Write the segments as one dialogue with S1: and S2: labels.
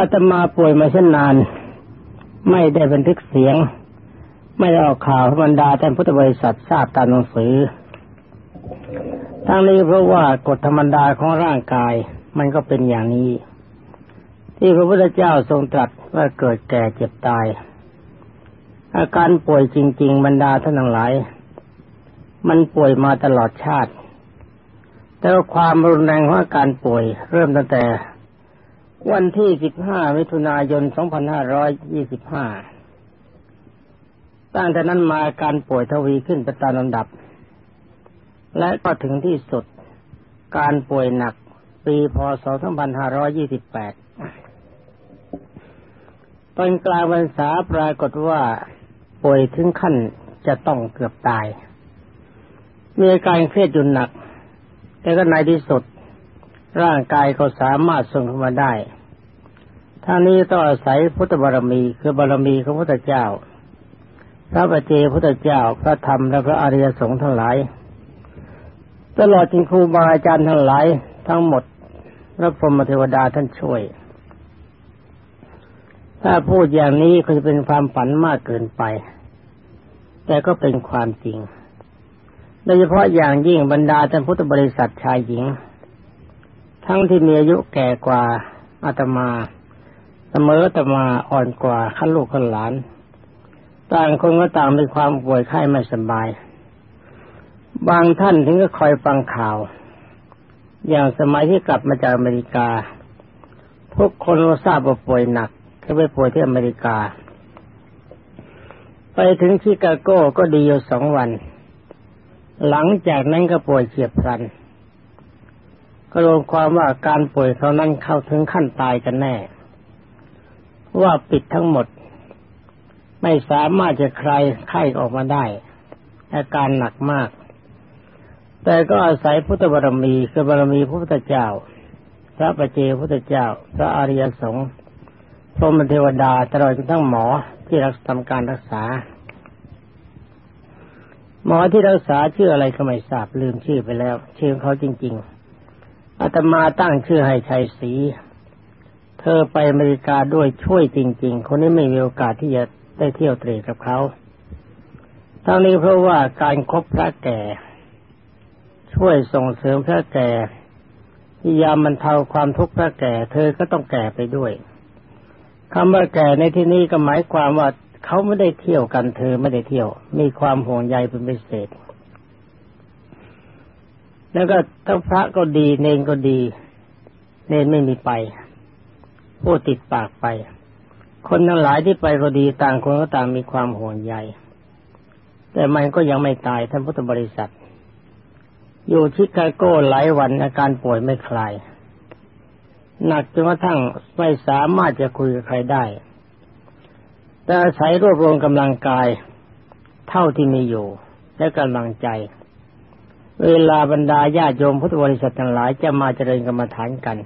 S1: อาตมาป่วยมาเช่นนาน ไม่ได้บันทึกเสียง ไม่ได้ออกข่าวบรรดาท่านพุทธบริษัททราบตามหนังสือ ทั้งนี้เพราะว่ากฎธรรมดาของร่างกายมันก็เป็นอย่างนี้ ที่พระพุทธเจ้าทรงตรัสว่าเกิดแก่เจ็บตาย อาการป่วยจริง ๆ บรรดาท่านทั้งหลาย มันป่วยมาตลอดชาติแต่ความรุนแรงของอาการป่วย เริ่มตั้งแต่ วันที่ 15 มิถุนายน 2525 ตั้งแต่นั้นมาการป่วยทวีขึ้นไปตามลำดับ และก็ถึงที่สุด การป่วยหนักปีพศ 2528 ตอนกลางวันษาปรากฏว่าป่วยถึงขั้นจะต้องเกือบตาย มีอาการเครียดอยู่หนัก แต่ก็ในที่สุดร่างกายก็สามารถทรงขึ้นมาได้ ท่านี้ต้องอาศัยพุทธบารมี คือบารมีของพระพุทธเจ้า พระปเจพุทธเจ้าพระธรรมและพระอริยสงฆ์ทั้งหลาย ตลอดจนครูบาอาจารย์ทั้งหลาย ทั้งหมดพระพรหมเทวดาท่านช่วย ถ้าพูดอย่างนี้ก็จะเป็นความฝันมากเกินไป แต่ก็เป็นความจริงโดยเฉพาะอย่างยิ่งบรรดาท่านพุทธบริษัทชายหญิง ทั้งที่มีอายุแก่กว่าอาตมา เสมออาตมาอ่อนกว่าขั้นลูกขั้นหลาน ต่างคนก็ต่างมีความป่วยไข้ไม่สบาย บางท่านถึงก็คอยฟังข่าว อย่างสมัยที่กลับมาจากอเมริกา ทุกคนก็ทราบว่าป่วยหนักก็ไปป่วยที่อเมริกา ไปถึงชิคาโก้ก็ดีอยู่สองวัน หลังจากนั้นก็ป่วยเฉียบพลันก็รวมความว่าการป่วยเขานั้นเข้าถึงขั้นตายกันแน่ ว่าปิดทั้งหมด ไม่สามารถจะใครไข้ออกมาได้ อาการหนักมาก แต่ก็อาศัยพุทธบารมีคือบารมีพระพุทธเจ้า พระปเจพุทธเจ้า พระอริยสงฆ์พรหมเทวดาตลอดจนทั้งหมอที่รักทำการรักษา หมอที่รักษาชื่ออะไรก็ไม่ทราบลืมชื่อไปแล้ว ชื่อเขาจริง ๆอาตมาตั้งชื่อให้ชัยศรี เธอไปอเมริกาด้วยช่วยจริง ๆ คนนี้ไม่มีโอกาสที่จะได้เที่ยวเตรกับเขาทั้งนี้เพราะว่าการครบพระแก่ ช่วยส่งเสริมพระแก่พยายามบรรเทาความทุกข์พระแก่ เธอก็ต้องแก่ไปด้วยคำว่าแก่ในที่นี้ก็หมายความว่าเขาไม่ได้เที่ยวกัน เธอไม่ได้เที่ยว มีความห่วงใยเป็นพิเศษ แล้วก็ถ้าพระก็ดีเนนก็ดี เนนไม่มีไป พูดติดปากไป คนทั้งหลายที่ไปก็ดีต่างคนก็ต่างมีความห่วงใย แต่มันก็ยังไม่ตายท่านพุทธบริษัท อยู่ชิคาโกหลายวันอาการป่วยไม่คลาย หนักจนกระทั่งไม่สามารถจะคุยกับใครได้ แต่อาศัยรวบรวมกำลังกาย เท่าที่มีอยู่ และกำลังใจ เวลาบรรดาญาโยมพุทธบริษัททั้งหลายจะมาเจริญกรรมฐานกัน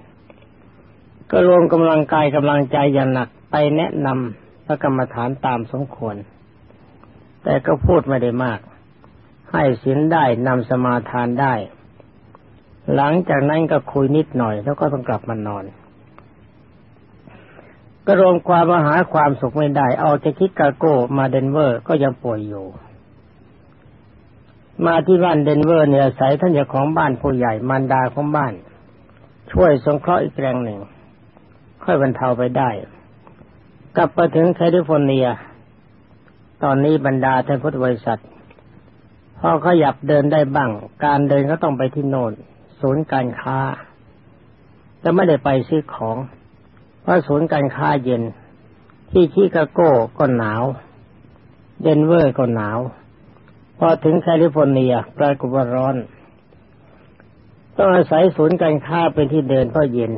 S1: ก็รวมกำลังกายกำลังใจอย่างหนักไปแนะนำพระกรรมฐานตามสมควร แต่ก็พูดไม่ได้มาก ให้ศีลได้นำสมาทานได้ หลังจากนั้นก็คุยนิดหน่อย แล้วก็ต้องกลับมานอน ก็รวมความมาหาความสุขไม่ได้ เอาจากชิคาโก้มาเดนเวอร์ก็ยังป่วยอยู่มาที่บ้านเดนเวอร์เนี่ยอาศัยท่านเจ้าของบ้านผู้ใหญ่มารดาของบ้าน ช่วยสงเคราะห์อีกแรงหนึ่ง ค่อยบรรเทาไปได้ กลับไปถึงแคลิฟอร์เนีย ตอนนี้บรรดาท่านพุทธบริษัทพอขยับเดินได้บ้าง การเดินก็ต้องไปที่โน่นศูนย์การค้าแต่ไม่ได้ไปซื้อของ เพราะศูนย์การค้าเย็น ที่ชิคาโก้ก็หนาวเดนเวอร์ก็หนาว พอถึงแคลิฟอร์เนียกลายกลับร้อน ต้องอาศัยศูนย์การค้าเป็นที่เดินเพราะเย็น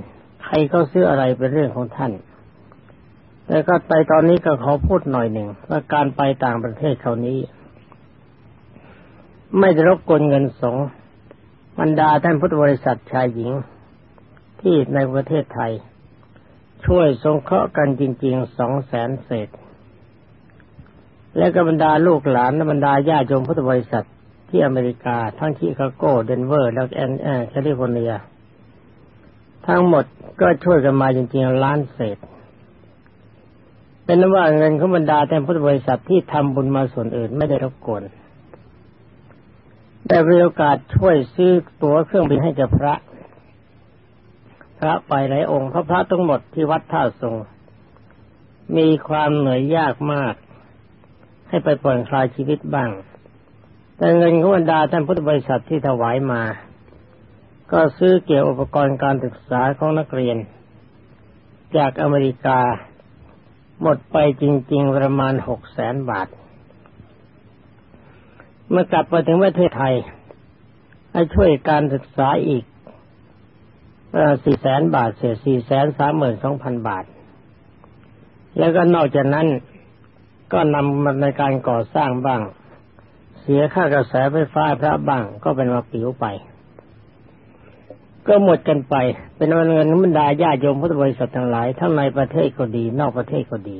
S1: ใครเขาซื้ออะไรเป็นเรื่องของท่าน แต่ก็ไปตอนนี้ก็ขอพูดหน่อยหนึ่งว่าการไปต่างประเทศคราวนี้ ไม่ได้รบกวนเงินสงบรรดาท่านพุทธบริษัทชายหญิง ที่ในประเทศไทย ช่วยสงเคราะห์กันจริงๆสองแสนเศษ และก็บรรดาลูกหลานและบรรดาญาโยมพุทธบริษัทที่อเมริกาทั้งชิคาโกเดนเวอร์ แล้วแอลเอแคลิฟอร์เนีย ทั้งหมดก็ช่วยกันมาจริงๆล้านเศษ เป็นว่าเงินของบรรดาท่านพุทธบริษัทที่ทำบุญมาส่วนอื่นไม่ได้รบกวนได้มีโอกาสช่วยซื้อตั๋วเครื่องบินให้กับพระ พระไปหลายองค์พระพระทั้งหมดที่วัดท่าซุงมีความเหนื่อยยากมาก ให้ไปปล่อยคลายชีวิตบ้าง แต่เงินของบรรดาท่านพุทธบริษัทที่ถวายมา ก็ซื้อเกี่ยวอุปกรณ์การศึกษาของนักเรียน จากอเมริกา หมดไปจริง ๆ ประมาณหกแสนบาท เมื่อกลับมาถึงประเทศไทย ให้ช่วยการศึกษาอีกสี่แสนบาทเสียสี่แสนสามหมื่นสองพันบาท แล้วก็นอกจากนั้นก็นำมาในการก่อสร้างบ้าง เสียค่ากระแสไฟฟ้าพระบ้างก็เป็นมาปิวไป ก็หมดกันไป เป็นเงินบรรดาญาโยมพุทธบริษัททั้งหลายทั้งในประเทศก็ดี นอกประเทศก็ดี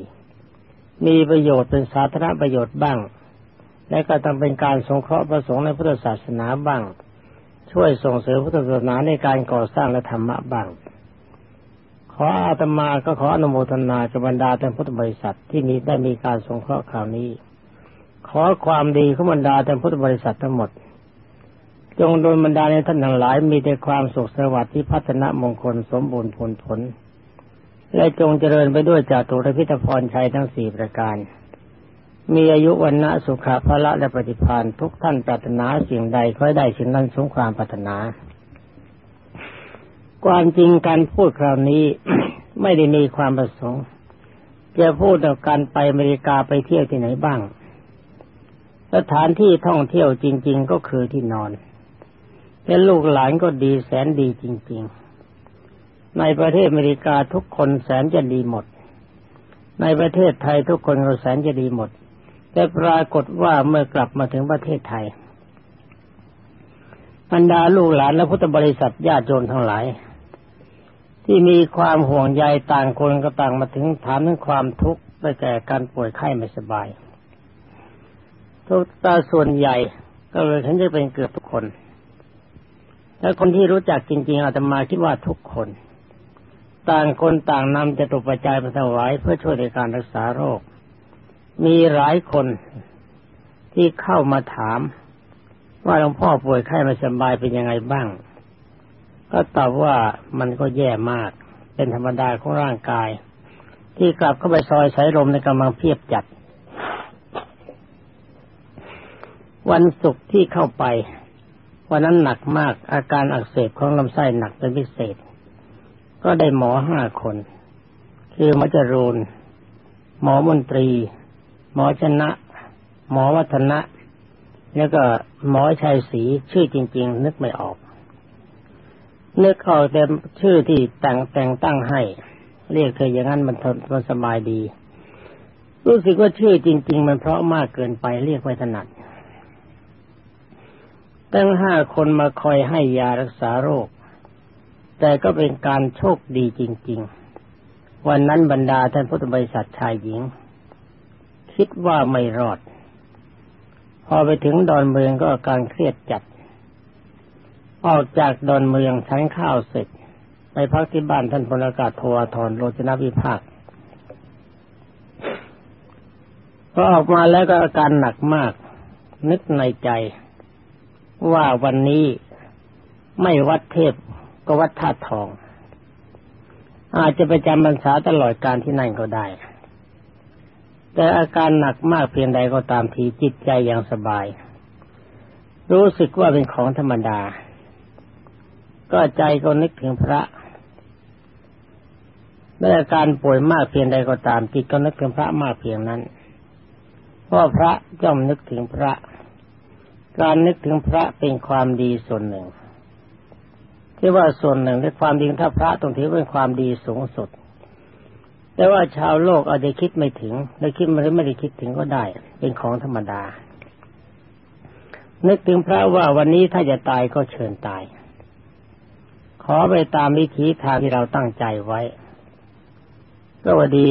S1: มีประโยชน์เป็นสาธารณประโยชน์บ้าง และก็ต้องเป็นการสงเคราะห์ประสงค์ในพุทธศาสนาบ้าง ช่วยส่งเสริมพุทธศาสนาในการก่อสร้างและธรรมะบ้าง ขออาตมาก็ขออนุโมทนากับบรรดาท่านพุทธบริษัทที่มีได้มีการสงเคราะห์ข่าวนี้ ขอความดีของบรรดาท่านพุทธบริษัททั้งหมด จงโดนบรรดาในท่านทั้งหลายมีแต่ความสุขสวัสดิ์ที่พัฒนามงคลสมบูรณ์ผลผล และจงเจริญไปด้วยจากตุรพิธพรชัยทั้งสี่ประการ มีอายุวันนะสุขภละและปฏิพานทุกท่านปรารถนาสิ่งใดค่อยได้สิ่งนั้นสมความปรารถนา ความจริงการพูดคราวนี้ไม่ได้มีความประสงค์จะพูดต่อการไปอเมริกาไปเที่ยวที่ไหนบ้าง สถานที่ท่องเที่ยวจริง ๆ ก็คือที่นอน และลูกหลานก็ดีแสนดีจริง ๆ ในประเทศอเมริกาทุกคนแสนจะดีหมด ในประเทศไทยทุกคนก็แสนจะดีหมด แต่ปรากฏว่าเมื่อกลับมาถึงประเทศไทยบรรดาลูกหลานและพุทธบริษัทญาติโยมทั้งหลาย ที่มีความห่วงใยต่างคนก็ต่างมาถึงถามถึงความทุกข์ได้แก่การป่วยไข้ไม่สบาย ทุกตาส่วนใหญ่ก็เลยฉันจะเป็นเกือบทุกคน และคนที่รู้จักจริง ๆอาตมาคิดว่าทุกคน ต่างคนต่างนำจะตุปัจจัยมาถวายเพื่อช่วยในการรักษาโรค มีหลายคนที่เข้ามาถาม ว่าหลวงพ่อป่วยไข้ไม่สบายเป็นยังไงบ้าง ก็ตอบว่ามันก็แย่มาก เป็นธรรมดาของร่างกาย ที่กลับเข้าไปซอยสายลมในกำลังเพียบจัด วันศุกร์ที่เข้าไป วันนั้นหนักมากอาการอักเสบของลำไส้หนักเป็นพิเศษ ก็ได้หมอห้าคน คือมจรูนหมอมนตรี หมอชนะ หมอวัฒนะ แล้วก็หมอชัยศรีชื่อจริง ๆ นึกไม่ออกนึกออกแต่ชื่อที่แต่งแต่งตั้งให้ เรียกเธออย่างนั้นมันมันสบายดี รู้สึกว่าชื่อจริง ๆ มันเพราะมากเกินไปเรียกไม่ถนัด ตั้งห้าคนมาคอยให้ยารักษาโรค แต่ก็เป็นการโชคดีจริง ๆ วันนั้นบรรดาท่านพุทธบริษัทชายหญิง คิดว่าไม่รอด พอไปถึงดอนเมืองก็อาการเครียดจัด ออกจากดอนเมืองชั้นข้าวเสร็จ ไปพักที่บ้านท่านพลอากาศโทวทรโรจนวิภาคพอออกมาแล้วก็อาการหนักมาก นึกในใจ ว่าวันนี้ไม่วัดเทพก็วัดท่าทอง อาจจะไปจำพรรษาตลอดการที่นั่นก็ได้ แต่อาการหนักมากเพียงใดก็ตามทีจิตใจยังสบาย รู้สึกว่าเป็นของธรรมดา ก็ใจก็นึกถึงพระเมื่ออาการป่วยมากเพียงใดก็ตามจิตก็นึกถึงพระมากเพียงนั้นเพราะพระย่อมนึกถึงพระ การนึกถึงพระเป็นความดีส่วนหนึ่งที่ว่าส่วนหนึ่งในความดีถ้าพระตรงที่เป็นความดีสูงสุด แต่ว่าชาวโลกอาจจะคิดไม่ถึงหรือคิดไม่ได้คิดถึงก็ได้ เป็นของธรรมดา นึกถึงพระว่าวันนี้ถ้าจะตายก็เชิญตาย ขอไปตามวิธีทางที่เราตั้งใจไว้ ก็วดี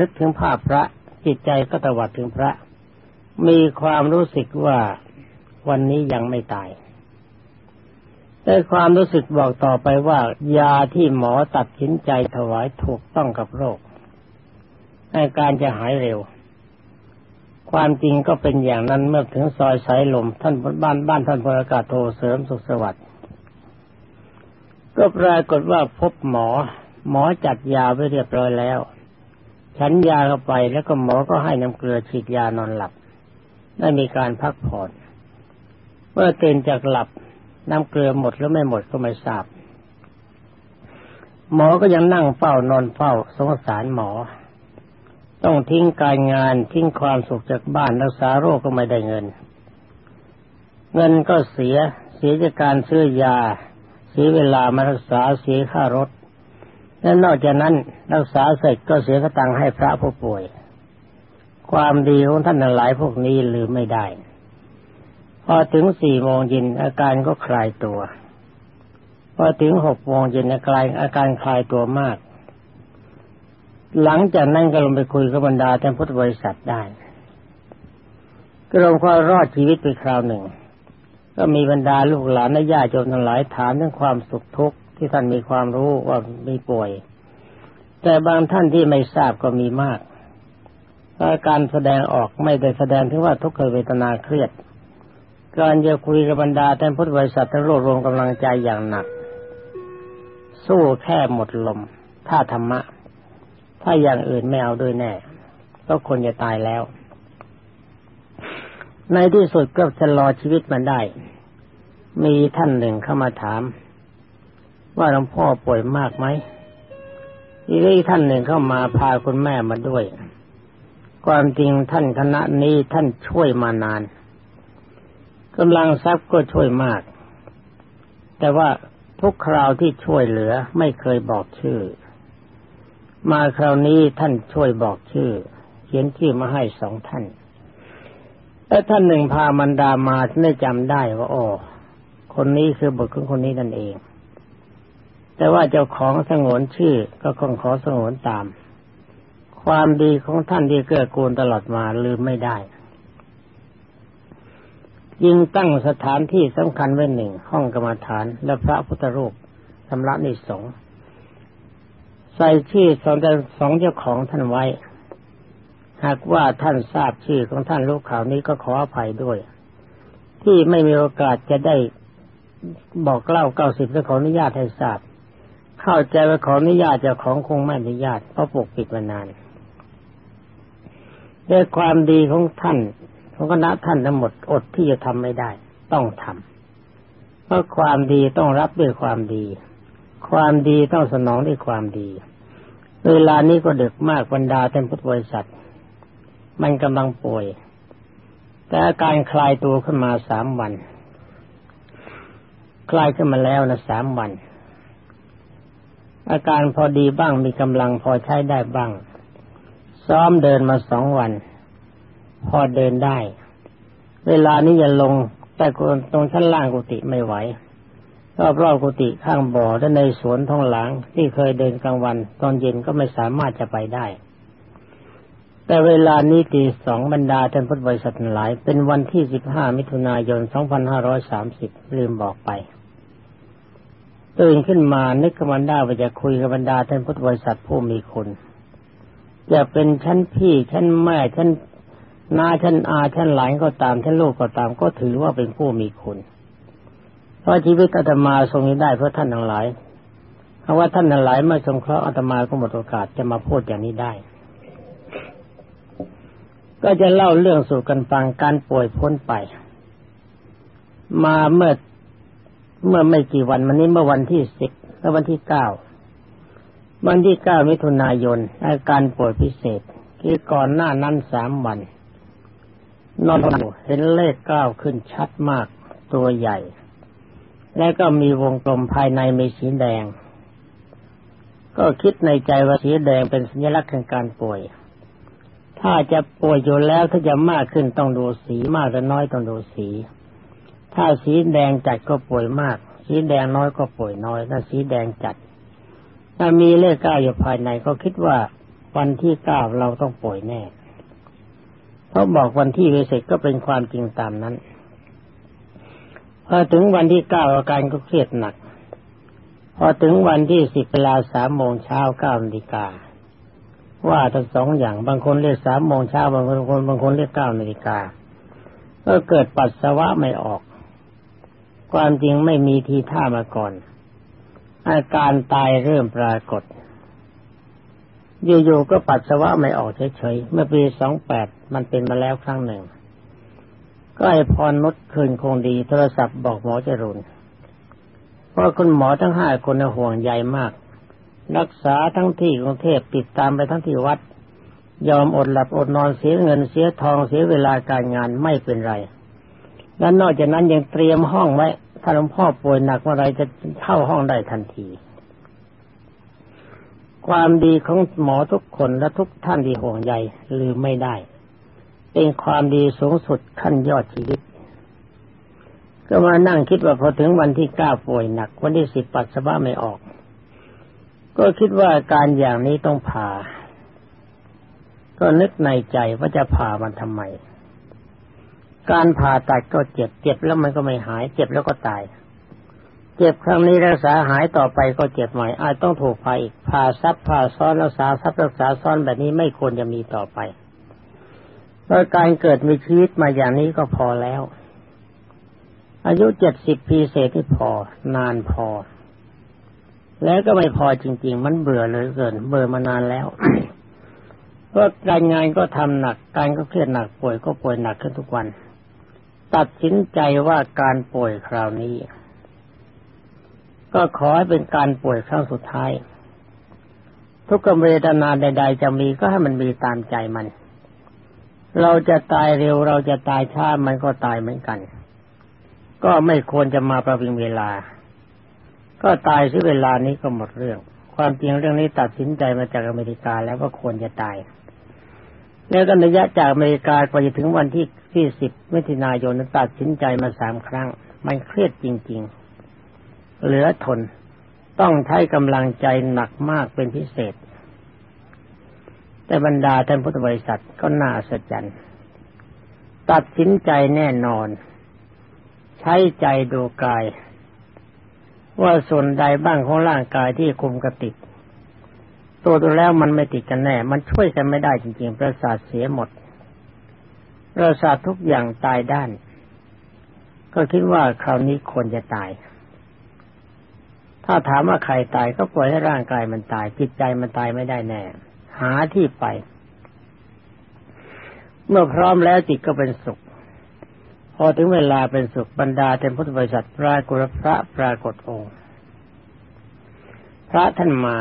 S1: นึกถึงภาพพระจิตใจก็ตวัดถึงพระ มีความรู้สึกว่า วันนี้ยังไม่ตายแต่ความรู้สึกบอกต่อไปว่า ยาที่หมอตัดสินใจถวายถูกต้องกับโรคอาการจะหายเร็ว ความจริงก็เป็นอย่างนั้นเมื่อถึงซอยสายลม ท่านบ้านบ้านท่านพลอากาศโทเสริมสุขสวัสดิ์ก็ปรากฏว่าพบหมอ หมอจัดยาไว้เรียบร้อยแล้ว ฉันยาเข้าไปแล้วก็หมอก็ให้น้ำเกลือฉีดยานอนหลับได้มีการพักผ่อน เมื่อตื่นจากหลับน้ำเกลือหมดหรือไม่หมดก็ไม่ทราบ หมอก็ยังนั่งเฝ้านอนเฝ้าสงสารหมอ ต้องทิ้งการงานทิ้งความสุขจากบ้านรักษาโรคก็ไม่ได้เงิน เงินก็เสียเสียจากการซื้อยา เสียเวลามารักษาเสียค่ารถและนอกจากนั้นรักษาเสร็จก็เสียกระตังให้พระผู้ป่วย ความดีของท่านหลายพวกนี้ลืมไม่ได้ ถึงสี่โมงเย็นอาการก็คลายตัว พอถึงหกโมงเย็นอาการอาการคลายตัวมาก หลังจากนั้นก็ลงไปคุยกับบรรดาท่านพุทธบริษัทได้ ก็ลงก็รอดชีวิตไปคราวหนึ่ง ก็มีบรรดาลูกหลานและญาติโยมทั้งหลายถามเรื่องความสุขทุกข์ที่ท่านมีความรู้ว่ามีป่วย แต่บางท่านที่ไม่ทราบก็มีมากาการแสดงออกไม่ได้แสดงถึงว่าทุกขเวทนาเครียด การจะคุยกับบรรดาท่านพุทธบริษัททั้งโลกรวมกำลังใจอย่างหนัก สู้แค่หมดลม ถ้าธรรมะ ถ้าอย่างอื่นไม่เอาด้วยแน่ก็คนจะตายแล้ว ในที่สุดก็จะรอชีวิตมันได้ มีท่านหนึ่งเข้ามาถาม ว่าหลวงพ่อป่วยมากไหมอีกท่านหนึ่งเข้ามาพาคุณแม่มาด้วย ความจริงท่านคณะนี้ท่านช่วยมานาน กำลังทรัพย์ก็ช่วยมาก แต่ว่าทุกคราวที่ช่วยเหลือไม่เคยบอกชื่อ มาคราวนี้ท่านช่วยบอกชื่อ เขียนชื่อมาให้สองท่านแล้วท่านหนึ่งพามันดามาได้จำได้ว่าอ๋อคนนี้คือบทของคนนี้นั่นเอง แต่ว่าเจ้าของสงวนชื่อก็คงขอสงวนตาม ความดีของท่านที่เกื้อกูลตลอดมาลืมไม่ได้ ยิ่งตั้งสถานที่สำคัญไว้หนึ่งห้องกรรมฐาน และพระพุทธรูปสำระนิสงใส่ชื่อสองสองเจ้าของท่านไว้ หากว่าท่านทราบชื่อของท่านรู้ข่าวนี้ก็ขออภัยด้วย ที่ไม่มีโอกาสจะได้บอกเล่าเก้าสิบและขออนุญาตให้ทราบ เข้าใจว่าขออนุญาตเจ้าของคงไม่อนุญาตเพราะปกปิดมานานด้วยความดีของท่าน ของคณะท่านทั้งหมดอดที่จะทำไม่ได้ ต้องทำเพราะความดีต้องรับด้วยความดี ความดีต้องสนองด้วยความดี เวลานี้ก็ดึกมากบรรดาท่านพุทธบริษัท มันกำลังป่วย แต่อาการคลายตัวขึ้นมาสามวัน คลายขึ้นมาแล้วนะสามวัน อาการพอดีบ้างมีกำลังพอใช้ได้บ้าง ซ้อมเดินมาสองวัน พอเดินได้ เวลานี้อย่าลง แต่ตรงชั้นล่างกุฏิไม่ไหวรอบรอบกุฏิข้างบ่อและในสวนท้องหลังที่เคยเดินกลางวัน ตอนเย็นก็ไม่สามารถจะไปได้ แต่เวลานี้ตีสองบรรดาท่านพุทธบริษัทหลาย เป็นวันที่สิบห้ามิถุนายนสองพันห้าร้อยสามสิบลืมบอกไปตื่นขึ้นมานึกกมันได้ว่าจะคุยกับบรรดาท่านพุทธบริษัทผู้มีคุณจะเป็นชั้นพี่ชั้นแม่ชั้น นาชั้นอาชั้นหลานก็ตามชั้นลูกก็ตามก็ถือว่าเป็นผู้มีคุณเพราะชีวิตอาตมาทรงนี้ได้เพราะท่านทั้งหลายเพราะว่าท่านทั้งหลายไม่สงเคราะห์อาตมาก็หมดโอกาสจะมาพูดอย่างนี้ได้ ก็จะเล่าเรื่องสู่กันฟังการป่วยพ้นไป มาเมื่อเมื่อไม่กี่วันวันนี้เมื่อวันที่สิบและวันที่เก้าวันที่เก้ามิถุนายนอาการป่วยพิเศษคือก่อนหน้านั้นสามวัน นอนอยู่เห็นเลขเก้าขึ้นชัดมากตัวใหญ่ และก็มีวงกลมภายในมีสีแดง ก็คิดในใจว่าสีแดงเป็นสัญลักษณ์ของการป่วย ถ้าจะป่วยอยู่แล้วถ้าจะมากขึ้นต้องดูสีมากหรือน้อยต้องดูสี ถ้าสีแดงจัดก็ป่วยมาก สีแดงน้อยก็ป่วยน้อยถ้าสีแดงจัด ถ้ามีเลขเก้าอยู่ภายในก็คิดว่าวันที่เก้าเราต้องป่วยแน่ เพราบอกวันที่เสร็จก็เป็นความจริงตามนั้นพอถึงวันที่เก้าอาการก็เครียดหนัก พอถึงวันที่สิบเวลาสามโมงเช้าเก้านาฬิกาว่าทั้งสองอย่างบางคนเรียกสามโมงเช้าบางคนบางคนเรียกเก้านาฬิกาก็เกิดปัสสาวะไม่ออก ความจริงไม่มีทีท่ามาก่อน อาการตายเริ่มปรากฏอยู่ๆก็ปัสสาวะไม่ออกเฉยๆเมื่อปีสองแปด มันเป็นมาแล้วครั้งหนึ่ง ก็ไอพรนดคืนคงดีโทรศัพท์บอกหมอจรุนเพราะคุณหมอทั้งห้าคนห่วงใยมาก รักษาทั้งที่กรุงเทพติดตามไปทั้งที่วัด ยอมอดหลับอดนอนเสียเงินเสียทองเสียเวลาการงานไม่เป็นไร และนอกจากนั้นยังเตรียมห้องไว้ ถ้าหลวงพ่อป่วยหนักเมื่อไรจะเข้าห้องได้ทันทีความดีของหมอทุกคนและทุกท่านที่ห่วงใยลืมไม่ได้ เป็นความดีสูงสุดขั้นยอดชีวิต ก็มานั่งคิดว่าพอถึงวันที่เก้าป่วยหนัก วันที่สิบปัสสาวะไม่ออก ก็คิดว่าการอย่างนี้ต้องผ่า ก็นึกในใจว่าจะผ่ามันทำไม การผ่าตัดก็เจ็บเจ็บแล้วมันก็ไม่หาย เจ็บแล้วก็ตายเจ็บครั้งนี้รักษาหายต่อไปก็เจ็บใหม่อาจต้องถูกผ่าอีกผ่าซับผ่าซ้อนรักษาซับรักษาซ้อนแบบนี้ไม่ควรจะมีต่อไป เพราการเกิดมีชีวิตมาอย่างนี้ก็พอแล้ว อายุเจ็ดสิบปีเศษที่พอ นานพอ แล้วก็ไม่พอจริง ๆ มันเบื่อเลยเกิน เบื่อมานานแล้วเพราะการงานก็ทำหนัก การก็เครียดหนักป่วยก็ป่วยหนักขึ้นทุกวัน ตัดสินใจว่าการป่วยคราวนี้ ก็ขอให้เป็นการป่วยครั้งสุดท้าย ทุกขเวทนาใด ๆ จะมีก็ให้มันมีตามใจมัน เราจะตายเร็วเราจะตายช้ามันก็ตายเหมือนกัน ก็ไม่ควรจะมาประวิงเวลา ก็ตายที่เวลานี้ก็หมดเรื่อง ความจริงเรื่องนี้ตัดสินใจมาจากอเมริกาแล้วว่าควรจะตาย แล้วก็ระยะจากอเมริกากว่าจะถึงวันที่ที่สิบมิถุนายนตัดสินใจมาสามครั้ง มันเครียดจริง ๆ เหลือทนต้องใช้กำลังใจหนักมากเป็นพิเศษ แต่บรรดาท่านพุทธบริษัทก็น่าสัจจรรย์ตัดสินใจแน่นอน ใช้ใจดูกาย ว่าส่วนใดบ้างของร่างกายที่คุมกระติดตัวตัวแล้วมันไม่ติดกันแน่ มันช่วยกันไม่ได้จริง ๆ ประสาทเสียหมด ประสาททุกอย่างตายด้าน ก็คิดว่าคราวนี้ควรจะตาย ถ้าถามว่าใครตายก็ปล่อยให้ร่างกายมันตายจิตใจมันตายไม่ได้แน่ หาที่ไป เมื่อพร้อมแล้วจิตก็เป็นสุข พอถึงเวลาเป็นสุขบรรดาเต็มพุทธบริษัทปรากฏพระปรากฏองค์ พระท่านมา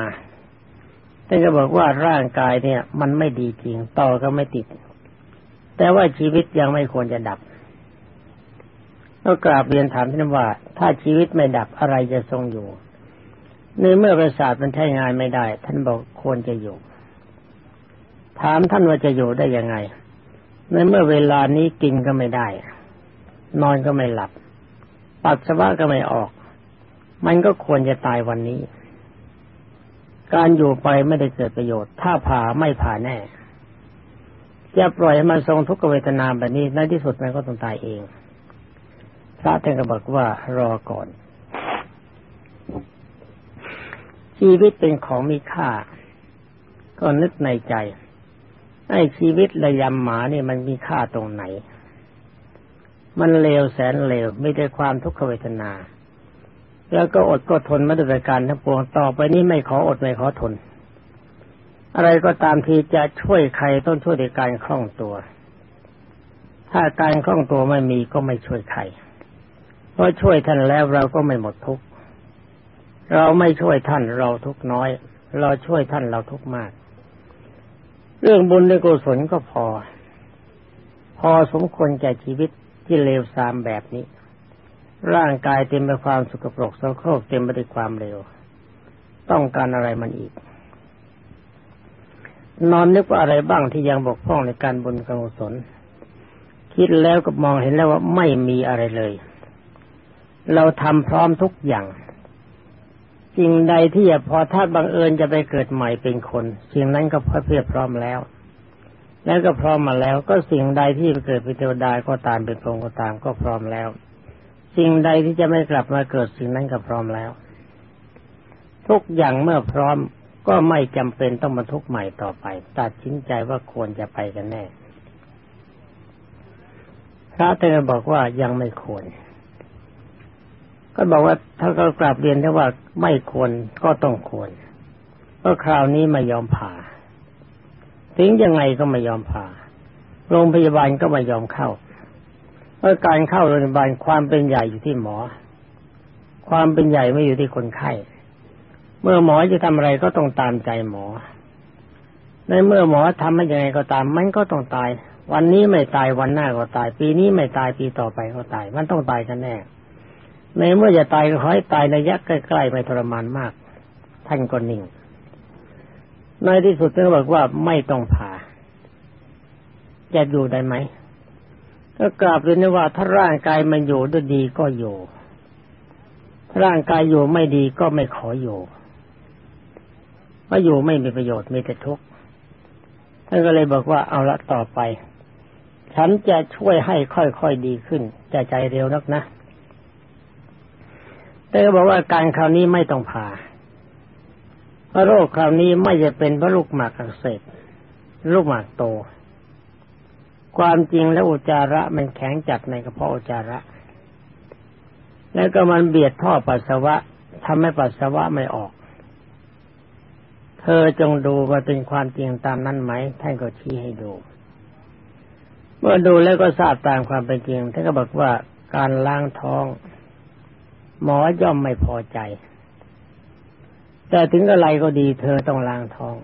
S1: ท่านก็บอกว่าร่างกายเนี่ย มันไม่ดีจริงต่อก็ไม่ติด แต่ว่าชีวิตยังไม่ควรจะดับก็กราบเรียนถามท่านว่า ถ้าชีวิตไม่ดับอะไรจะทรงอยู่ในเมื่อประสาทมันใช้งานไม่ได้ ท่านบอกควรจะอยู่ ถามท่านว่าจะอยู่ได้ยังไง ในเมื่อเวลานี้กินก็ไม่ได้ นอนก็ไม่หลับ ปัสสาวะก็ไม่ออก มันก็ควรจะตายวันนี้ การอยู่ไปไม่ได้เกิดประโยชน์ ถ้าผ่าไม่ผ่าแน่จะปล่อยให้มันทรงทุกขเวทนาแบบนี้ในที่สุดมันก็ต้องตายเองพระท่านก็บอกว่ารอก่อน ชีวิตเป็นของมีค่า ก็นึกในใจ ไอ้ชีวิตระยำหมาเนี่ยมันมีค่าตรงไหน มันเลวแสนเลวไม่ได้ความทุกขเวทนา แล้วก็อดก็ทนมาด้วยการทั้งปวงต่อไปนี้ไม่ขออดไม่ขอทน อะไรก็ตามที่จะช่วยใครต้องช่วยในการคล่องตัว ถ้าการคล่องตัวไม่มีก็ไม่ช่วยใคร เพราะช่วยท่านแล้วเราก็ไม่หมดทุกข์เราไม่ช่วยท่านเราทุกน้อย เราช่วยท่านเราทุกมาก เรื่องบุญในกุศลก็พอ พอสมควรแก่ชีวิตที่เลวทรามแบบนี้ ร่างกายเต็มไปความสุขปรกโสโครกเต็มไปด้วยความเลวต้องการอะไรมันอีก นอนนึกว่าอะไรบ้างที่ยังบกพร่องในการบุญกุศลคิดแล้วก็มองเห็นแล้วว่าไม่มีอะไรเลย เราทำพร้อมทุกอย่าง สิ่งใดที่จะพอถ้าบังเอิญจะไปเกิดใหม่เป็นคน สิ่งนั้นก็พอเพียบพร้อมแล้ว แล้วก็พร้อมมาแล้ว ก็สิ่งใดที่เกิดเป็นเทวดาก็ตามเป็นพรหมก็ตามก็พร้อมแล้ว สิ่งใดที่จะไม่กลับมาเกิดสิ่งนั้นก็พร้อมแล้ว ทุกอย่างเมื่อพร้อมก็ไม่จำเป็นต้องมาทุกข์ใหม่ต่อไป ตัดสินใจว่าควรจะไปกันแน่พระเตนบอกว่ายังไม่ควร ก็บอกว่าถ้าเขากราบเรียนได้ว่าไม่ควรก็ต้องควรเพราะคราวนี้ไม่ยอมผ่าถึงยังไงก็ไม่ยอมผ่าโรงพยาบาลก็ไม่ยอมเข้าเพราะการเข้าโรงพยาบาลความเป็นใหญ่อยู่ที่หมอ ความเป็นใหญ่ไม่อยู่ที่คนไข้ เมื่อหมอจะทำอะไรก็ต้องตามใจหมอ ในเมื่อหมอทำให้ยังไงก็ตาม มันก็ต้องตาย วันนี้ไม่ตายวันหน้าก็ตาย ปีนี้ไม่ตายปีต่อไปก็ตาย มันต้องตายกันแน่ ในเมื่อจะตายก็ขอให้ตายในยักใกล้ๆไม่ทรมานมาก ท่านก็นิ่ง ในที่สุดท่านบอกว่าไม่ต้องผ่าจะอยู่ได้ไหมก็กราบเรียนว่าถ้าร่างกายมันอยู่ด้วยดีก็อยู่ถ้าร่างกายอยู่ไม่ดีก็ไม่ขออยู่ว่าอยู่ไม่มีประโยชน์มีแต่ทุกข์ท่านก็เลยบอกว่าเอาละต่อไป ฉันจะช่วยให้ค่อยๆดีขึ้นจะใจเร็วนักนะ แต่ก็บอกว่าการคราวนี้ไม่ต้องผ่าเพราะโรคคราวนี้ไม่จะเป็นเพราะลูกหมากอักเสบลูกหมากโต ความจริงแล้วอุจจาระมันแข็งจัดในกระเพาะอุจจาระ แล้วก็มันเบียดท่อปัสสาวะทำให้ปัสสาวะไม่ออก เธอจงดูว่าเป็นความจริงตามนั้นไหมท่านก็ชี้ให้ดู เมื่อดูแล้วก็ทราบตามความเป็นจริงท่านก็บอกว่าการล้างท้อง หมอย่อมไม่พอใจ แต่ถึงอะไรก็ดีเธอต้องล้างท้อง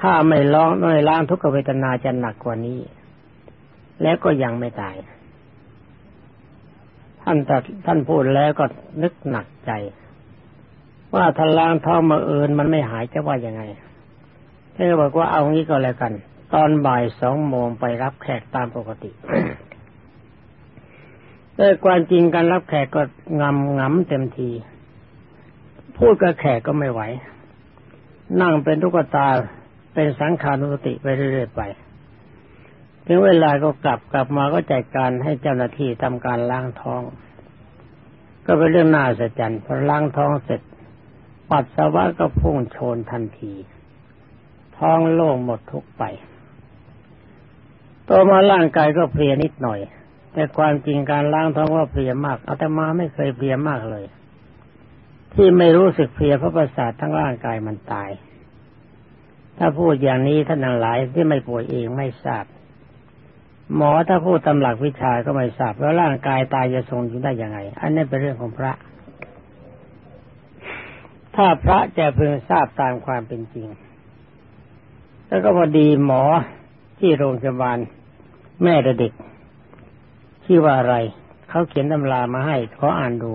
S1: ถ้าไม่ล้างไม่ล้างทุกขเวทนาจะหนักกว่านี้ แล้วก็ยังไม่ตาย ท่านตัดท่านพูดแล้วก็นึกหนักใจ ว่าถ้าล้างท้องมาเอินมันไม่หายจะว่ายังไงท่านบอกว่าเอางี้ก็แล้วกัน ตอนบ่ายสองโมงไปรับแขกตามปกติ แต่ความจริงการรับแขกก็งำงำเต็มที พูดกับแขกก็ไม่ไหว นั่งเป็นทุกตาเป็นสังขานุสติไปเรื่อยๆไปถึงเวลาก็กลับกลับมาก็จัดการให้เจ้าหน้าที่ทำการล้างท้อง ก็เป็นเรื่องน่าสะใจพอล้างท้องเสร็จ ปัสสาวะก็พุ่งโชนทันที ท้องโล่งหมดทุกไปต่อมาร่างกายก็เพลียนิดหน่อย แต่ความจริงการล้างท้องว่าเพลียมากอาตมาไม่เคยเพลียมากเลย ที่ไม่รู้สึกเพลียเพราะประสาททั้งร่างกายมันตาย ถ้าพูดอย่างนี้ท่านหลายที่ไม่ป่วยเองไม่ทราบ หมอถ้าพูดตำหลักวิชาก็ไม่ทราบว่าร่างกายตายจะทรงอยู่ได้ยังไง อันนี้เป็นเรื่องของพระ ถ้าพระจะพึงทราบตามความเป็นจริง แล้วก็พอดีหมอที่โรงพยาบาลแม่เด็ก ชื่อว่าอะไร เขาเขียนตำรามาให้ขออ่านดู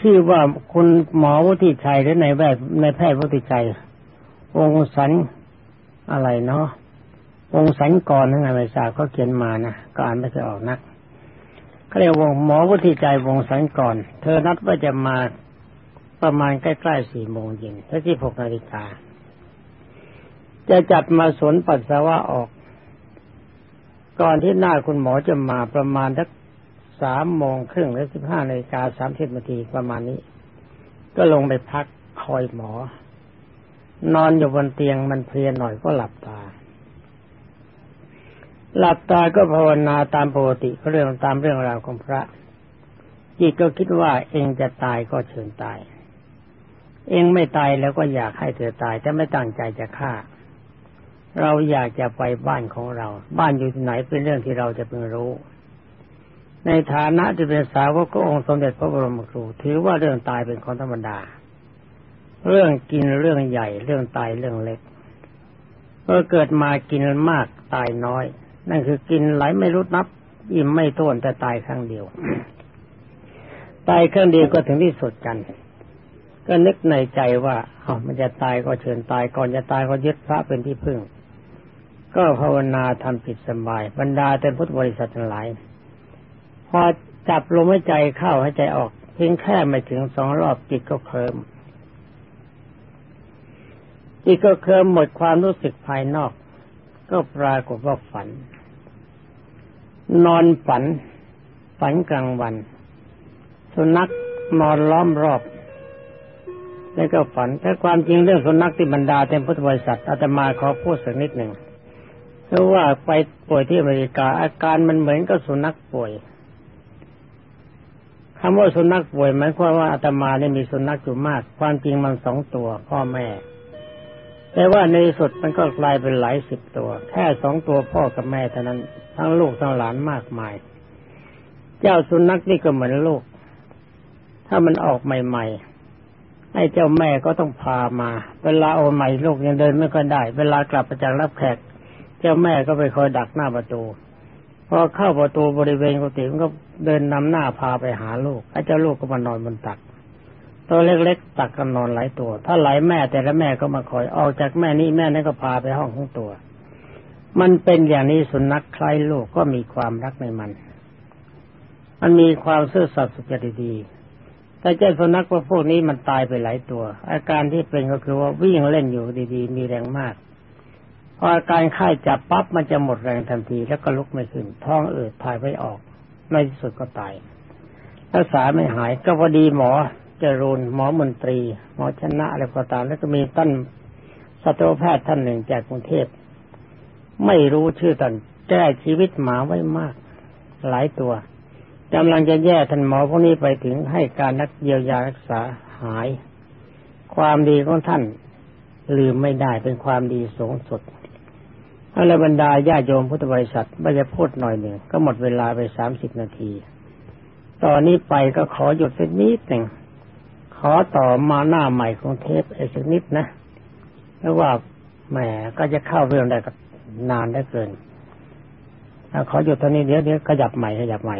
S1: ชื่อว่าคุณหมอวุฒิชัยหรือในแพทย์ในแพทย์วุฒิชัย องค์สันอะไรเนาะองค์สันกรทั้งไงไม่ทราบเขาเขียนมานะก็อ่านไม่เคยออกนักเขาเรียกวงหมอวุฒิชัยวงสันกรเธอนัดว่าจะมาประมาณใกล้ๆสี่โมงเย็นที่หกนาฬิกาจะจัดมาสวนปัสสาวะออก ก่อนที่หน้าคุณหมอจะมาประมาณสักสามโมงครึ่งหรือสิบห้านาฬิกาสามสิบนาทีประมาณนี้ ก็ลงไปพักคอยหมอ นอนอยู่บนเตียงมันเพลียหน่อยก็หลับตา หลับตาก็ภาวนาตามปกติเรื่องตามเรื่องราวของพระจิตก็คิดว่าเองจะตายก็เชิญตาย เองไม่ตายแล้วก็อยากให้เธอตายแต่ไม่ตั้งใจจะฆ่า เราอยากจะไปบ้านของเรา บ้านอยู่ที่ไหนเป็นเรื่องที่เราจะเพิ่งรู้ ในฐานะที่เป็นสาวกองค์สมเด็จพระบรมครู ถือว่าเรื่องตายเป็นของธรรมดา เรื่องกินเรื่องใหญ่ เรื่องตายเรื่องเล็กเมื่อเกิดมากินมากตายน้อย นั่นคือกินไหลไม่รู้นับ อิ่มไม่ต้วนแต่ตายครั้งเดียว ตายครั้งเดียวก็ถึงที่สุดกัน ก็นึกในใจว่าอ๋อมันจะตายก็เชิญตายก่อนจะตายก็ยึดพระเป็นที่พึ่ง ก็ภาวนาทำจิตสบาย บรรดาแต่พุทธบริษัททั้งหลาย พอจับลมหายใจเข้าหายใจออก เพียงแค่ไม่ถึงสองรอบจิตก็เคลิมจิตก็เคลิมหมดความรู้สึกภายนอก ก็ปรากฏว่าฝัน นอนฝัน ฝันกลางวัน สุนัขนอนล้อมรอบแล้วก็ฝันถ้าความจริงเรื่องสุนัขที่บรรดาเต็มพุทธบริษัทอาตมาขอพูดสักนิดหนึ่ง เพราะว่าไปป่วยที่อเมริกา อาการมันเหมือนกับสุนัขป่วยคำว่าสุนัขป่วยหมายความว่าอาตมาเนี่ยมีสุนัขอยู่มาก ความจริงมันสองตัว พ่อแม่ แต่ว่าในสุดมันก็กลายเป็นหลายสิบตัว แค่สองตัวพ่อกับแม่เท่านั้น ทั้งลูกทั้งหลานมากมาย เจ้าสุนัขนี่ก็เหมือนลูก ถ้ามันออกใหม่ ๆ ให้เจ้าแม่ก็ต้องพามา เวลาเอาใหม่ลูกยังเดินไม่ค่อยได้ เวลากลับไปจากรับแขก เจ้าแม่ก็ไปคอยดักหน้าประตู พอเข้าประตูบริเวณกุฏิมันก็เดินนำหน้าพาไปหาลูกไอ้เจ้าลูกก็มานอนบนตัก ตัวเล็กๆตักกันนอนหลายตัว ถ้าหลายแม่แต่ละแม่ก็มาคอยออกจากแม่นี้แม่นั้นก็พาไปห้องของตัว มันเป็นอย่างนี้สุนัขใครลูกก็มีความรักในมัน มันมีความซื่อสัตย์สุจริตดีแต่เจ้าสุนัขว่าพวกนี้มันตายไปหลายตัว อาการที่เป็นก็คือว่าวิ่งเล่นอยู่ดีๆ มีแรงมาก พออาการไข้จับปั๊บมันจะหมดแรงทันที แล้วก็ลุกไม่ขึ้น ท้องอืดถ่ายไม่ออกในที่สุดก็ตายรักษาไม่หายก็พอดีหมอจรูนหมอมนตรี หมอชนะอะไรก็ตามแล้วก็มีท่านสัตวแพทย์ท่านหนึ่งจากกรุงเทพไม่รู้ชื่อท่านแก้ชีวิตหมาไว้มาก หลายตัวกำลังจะแย่ท่านหมอพวกนี้ไปถึงให้การนักเยียวยารักษาหาย ความดีของท่านลืมไม่ได้เป็นความดีสูงสุด อรบรรดาญาโยมพุทธบริษัทไม่จะพูดหน่อยหนึ่งก็หมดเวลาไปสามสิบนาที ตอนนี้ไปก็ขอหยุดสักนิดหนึ่งขอต่อมาหน้าใหม่ของเทปอีกสักนิดนะเพราะว่าแหมก็จะเข้าเรื่องได้ก็นานได้เกินขอหยุดตอนนี้เดี๋ยวเดี๋ยวขยับใหม่ขยับใหม่